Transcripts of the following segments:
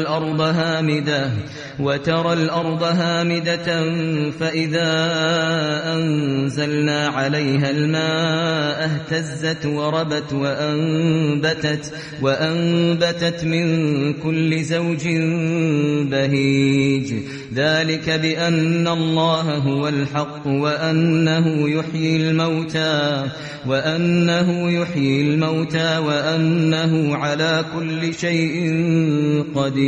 الأرض هامدة وترى الأرض هامدة فإذا أنزلنا عليها الماء اهتزت وربت وأنبتت, وأنبتت من كل زوج بهيج. ذلك بأن الله هو الحق وأنه يحيي الموتى وأنه يحيي الموتى وأنه على كل شيء قدير.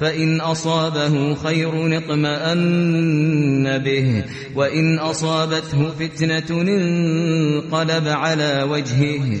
فإن أصابه خير اطمأن به وإن أصابته فتنة انقلب على وجهه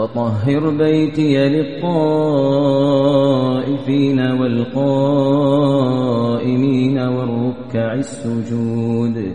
وطهر بيتي للطائفين والقائمين والركع السجود.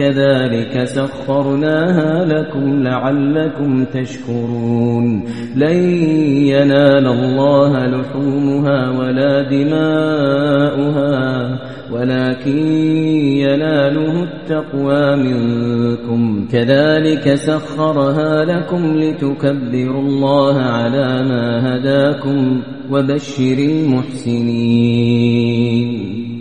كذلك سخرناها لكم لعلكم تشكرون. لن ينال الله لحومها ولا دماؤها ولكن يناله التقوى منكم. كذلك سخرها لكم لتكبروا الله على ما هداكم وبشر المحسنين.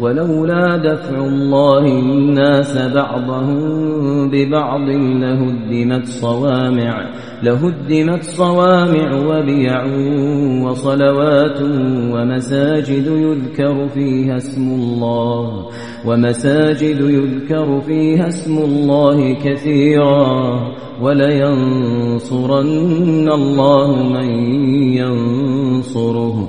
ولولا دفع الله الناس بعضهم ببعض لهدمت صوامع لهدمت صوامع وبيع وصلوات ومساجد يذكر فيها اسم الله ومساجد يذكر فيها اسم الله كثيرا ولينصرن الله من ينصره.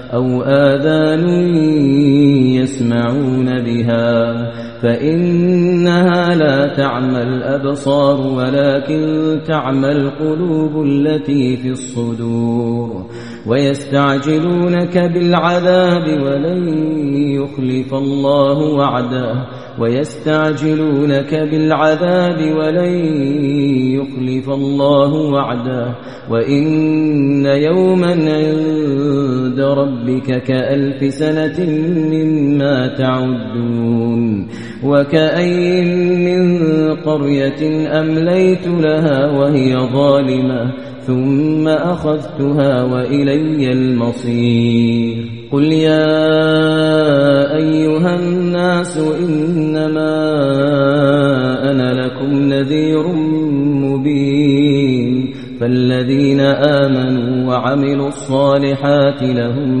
أو آذان يسمعون بها فإنها لا تعمى الأبصار ولكن تعمى القلوب التي في الصدور ويستعجلونك بالعذاب ولن يخلف الله وعده ويستعجلونك بالعذاب ولن يخلف الله وعده وإن يوما عند ربك كألف سنة مما تعدون وكأي من قرية أمليت لها وهي ظالمة ثم أخذتها وإلي المصير قل يا أيها الناس إنما أنا لكم نذير مبين فالذين آمنوا وعملوا الصالحات لهم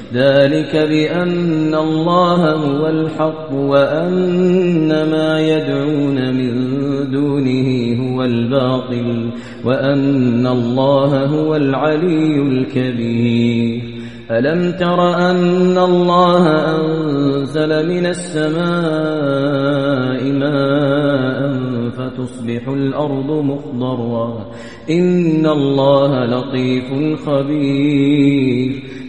ذلك بأن الله هو الحق وأن ما يدعون من دونه هو الباطل وأن الله هو العلي الكبير. ألم تر أن الله أنزل من السماء ماء فتصبح الأرض مخضرا إن الله لطيف خبير.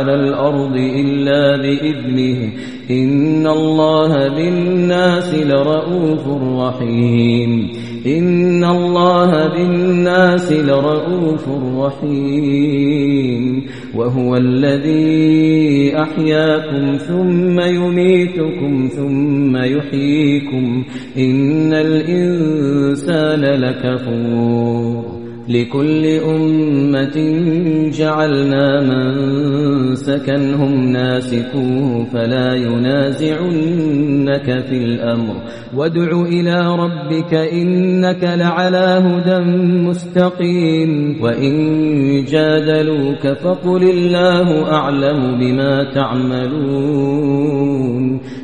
على الأرض إلا بإذنه. إن الله بالناس لرؤوف رحيم. إن الله بالناس لرؤوف رحيم. وهو الذي أحياكم ثم يميتكم ثم يحييكم. إن الإنسان لكفور. لكل أمة جعلنا من سكنهم ناسكوه فلا ينازعنك في الأمر. وادع إلى ربك إنك لعلى هدى مستقيم. وإن جادلوك فقل الله أعلم بما تعملون.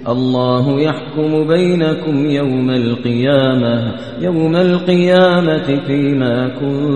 الله يحكم بينكم يوم القيامة يوم القيامة فيما كنتم